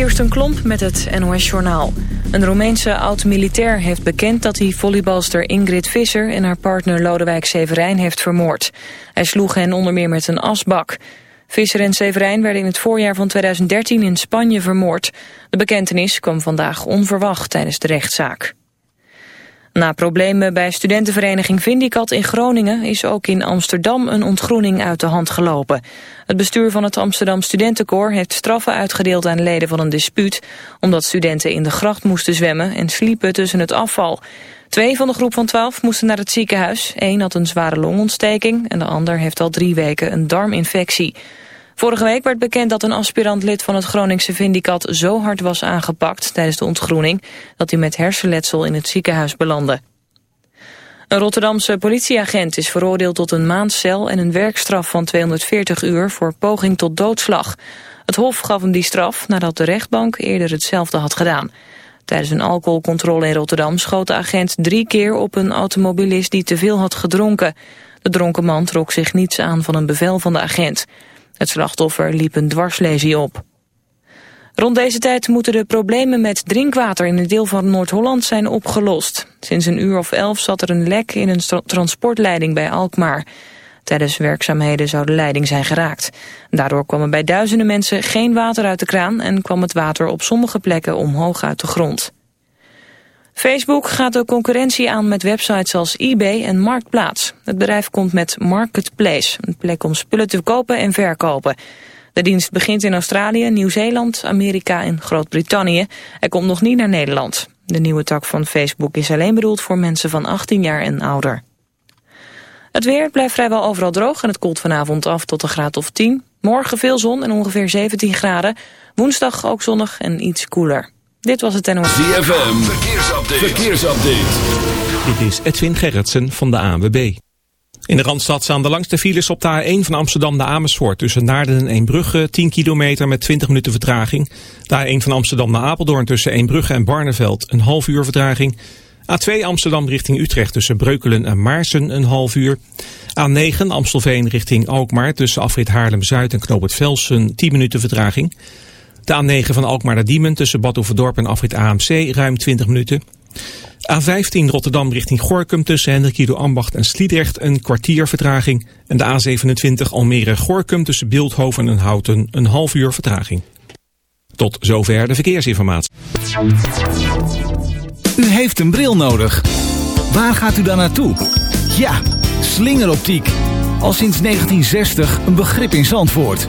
Kirsten Klomp met het NOS-journaal. Een Roemeense oud-militair heeft bekend dat hij volleybalster Ingrid Visser... en haar partner Lodewijk Severijn heeft vermoord. Hij sloeg hen onder meer met een asbak. Visser en Severijn werden in het voorjaar van 2013 in Spanje vermoord. De bekentenis kwam vandaag onverwacht tijdens de rechtszaak. Na problemen bij studentenvereniging Vindicat in Groningen is ook in Amsterdam een ontgroening uit de hand gelopen. Het bestuur van het Amsterdam Studentenkoor heeft straffen uitgedeeld aan leden van een dispuut, omdat studenten in de gracht moesten zwemmen en sliepen tussen het afval. Twee van de groep van twaalf moesten naar het ziekenhuis. Eén had een zware longontsteking en de ander heeft al drie weken een darminfectie. Vorige week werd bekend dat een aspirant lid van het Groningse Vindicat zo hard was aangepakt tijdens de ontgroening dat hij met hersenletsel in het ziekenhuis belandde. Een Rotterdamse politieagent is veroordeeld tot een maand cel en een werkstraf van 240 uur voor poging tot doodslag. Het Hof gaf hem die straf nadat de rechtbank eerder hetzelfde had gedaan. Tijdens een alcoholcontrole in Rotterdam schoot de agent drie keer op een automobilist die te veel had gedronken. De dronken man trok zich niets aan van een bevel van de agent. Het slachtoffer liep een dwarslesie op. Rond deze tijd moeten de problemen met drinkwater in een deel van Noord-Holland zijn opgelost. Sinds een uur of elf zat er een lek in een transportleiding bij Alkmaar. Tijdens werkzaamheden zou de leiding zijn geraakt. Daardoor kwam er bij duizenden mensen geen water uit de kraan... en kwam het water op sommige plekken omhoog uit de grond. Facebook gaat de concurrentie aan met websites als eBay en Marktplaats. Het bedrijf komt met Marketplace, een plek om spullen te kopen en verkopen. De dienst begint in Australië, Nieuw-Zeeland, Amerika en Groot-Brittannië. Hij komt nog niet naar Nederland. De nieuwe tak van Facebook is alleen bedoeld voor mensen van 18 jaar en ouder. Het weer blijft vrijwel overal droog en het koelt vanavond af tot een graad of 10. Morgen veel zon en ongeveer 17 graden. Woensdag ook zonnig en iets koeler. Dit was het NOS. ZFM, verkeersupdate. verkeersupdate. Dit is Edwin Gerritsen van de ANWB. In de Randstad staan de langste files op de A1 van Amsterdam naar Amersfoort. Tussen Naarden en Eembrugge 10 kilometer met 20 minuten vertraging. De A1 van Amsterdam naar Apeldoorn tussen Eembrugge en Barneveld een half uur vertraging. A2 Amsterdam richting Utrecht tussen Breukelen en Maarsen een half uur. A9 Amstelveen richting Alkmaar tussen afrit Haarlem-Zuid en Knoop het Velsen 10 minuten vertraging. De A9 van Alkmaar naar Diemen tussen Bad Oeverdorp en afrit AMC ruim 20 minuten. A15 Rotterdam richting Gorkum tussen Hendrik Ambacht en Sliedrecht een kwartier vertraging. En de A27 Almere Gorkum tussen Beeldhoven en Houten een half uur vertraging. Tot zover de verkeersinformatie. U heeft een bril nodig. Waar gaat u dan naartoe? Ja, slingeroptiek. Al sinds 1960 een begrip in Zandvoort.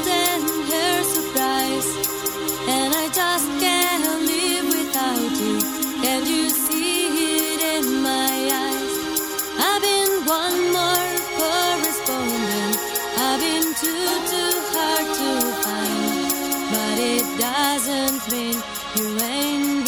to find, but it doesn't mean you ain't.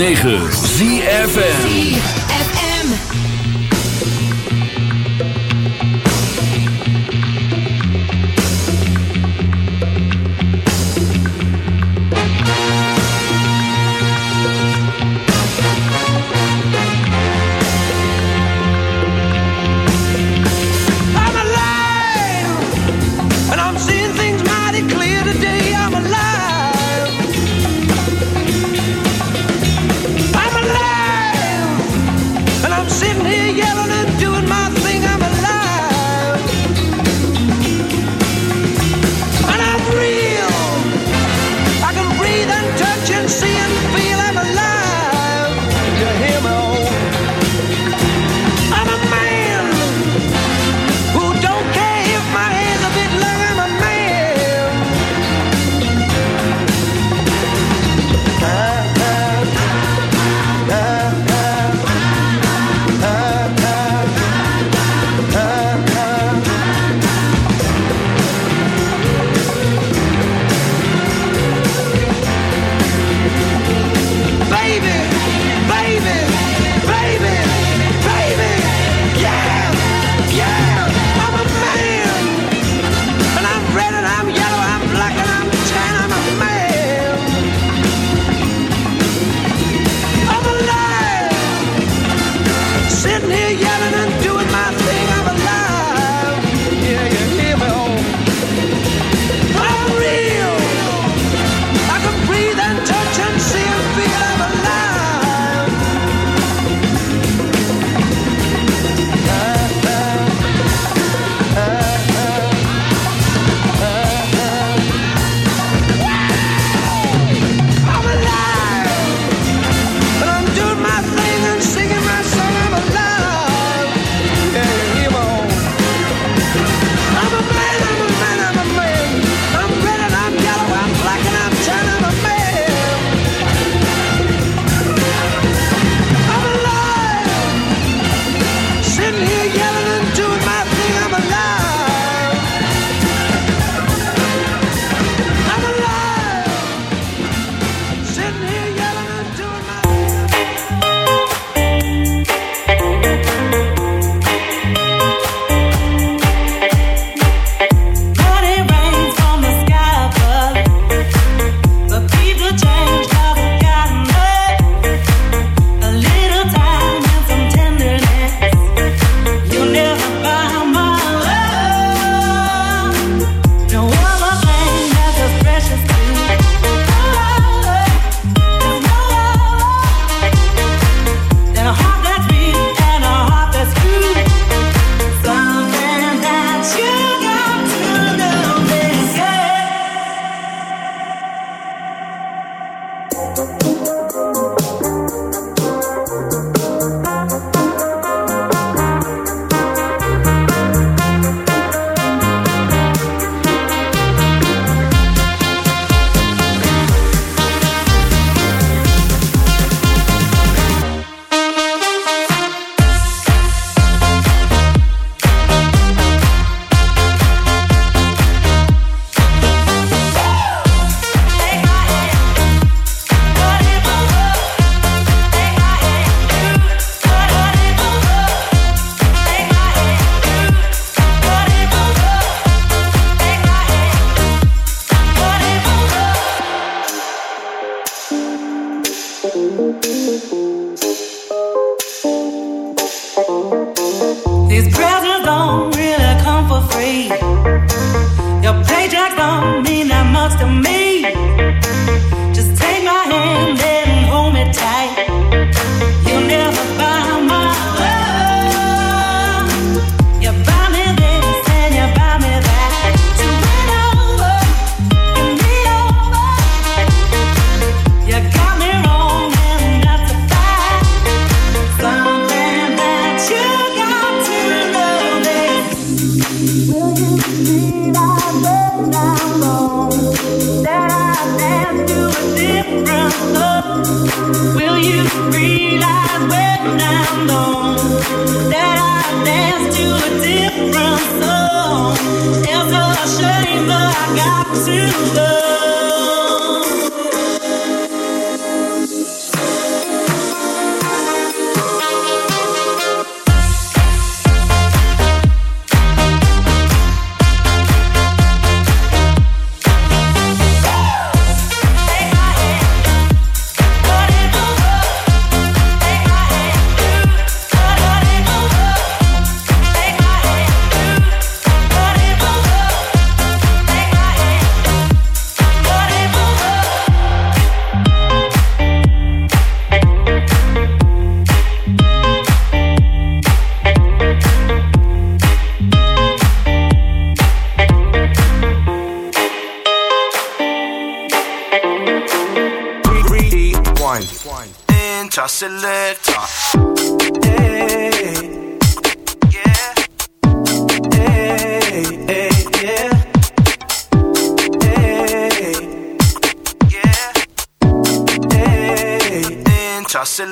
106.9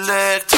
enter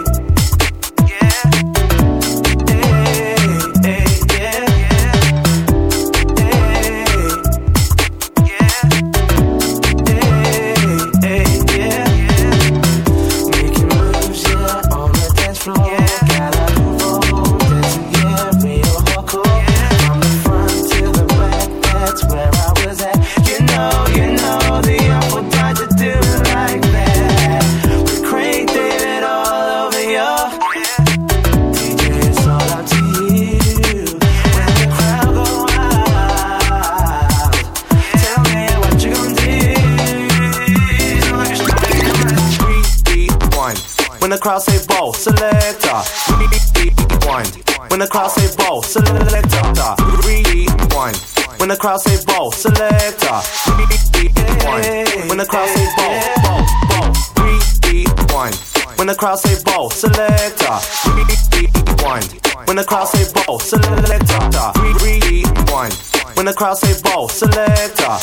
Crowd say ball, selector. Rewind. When the crowd say ball, selector. Rewind. When the crowd say ball, selector. Rewind. When the crowd say ball, ball, ball. Rewind. When the crowd say ball, selector. Rewind. When the crowd say ball, selector. Rewind. When the crowd say ball, selector.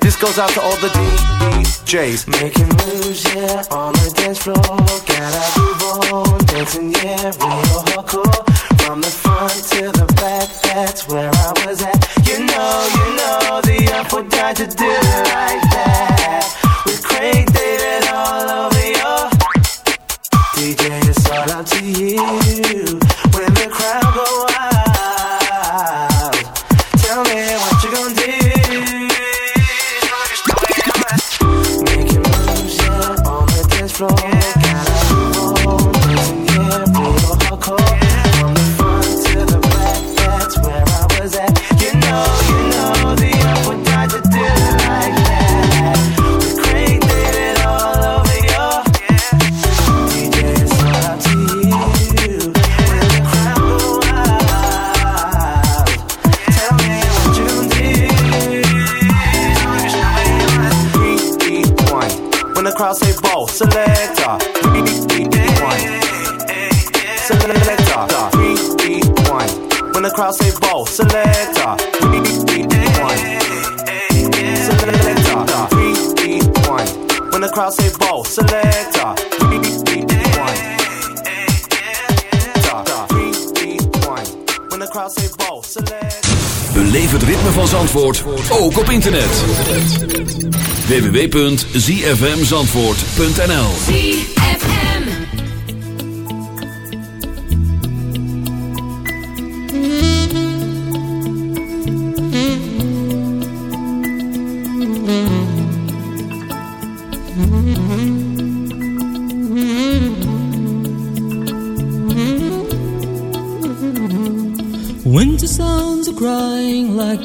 This goes out to all the DJs. Making moves, yeah, on the dance floor. Gotta on, dancing, yeah, real hardcore. From the front to the back, that's where I was at. You know, you know, the died to do it like that. With Craig David all over your DJ, it's all up to you. When the crowd go crowd say ball, selector. When the crowd say ball, selector. Beleef het ritme van Zandvoort ook op internet. www.zfmzandvoort.nl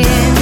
again.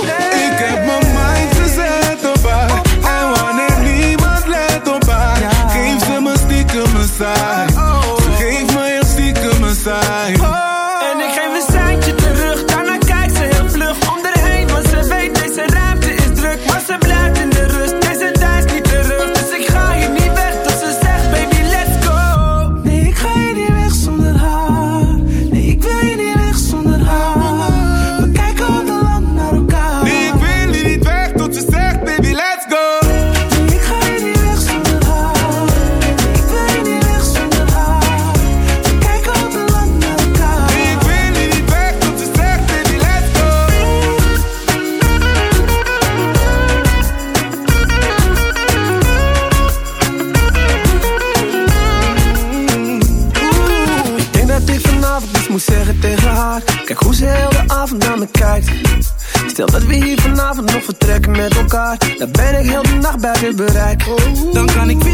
Dan ben ik heel de nacht bij je bereik. Dan kan ik 24-7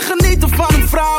genieten van een vrouw.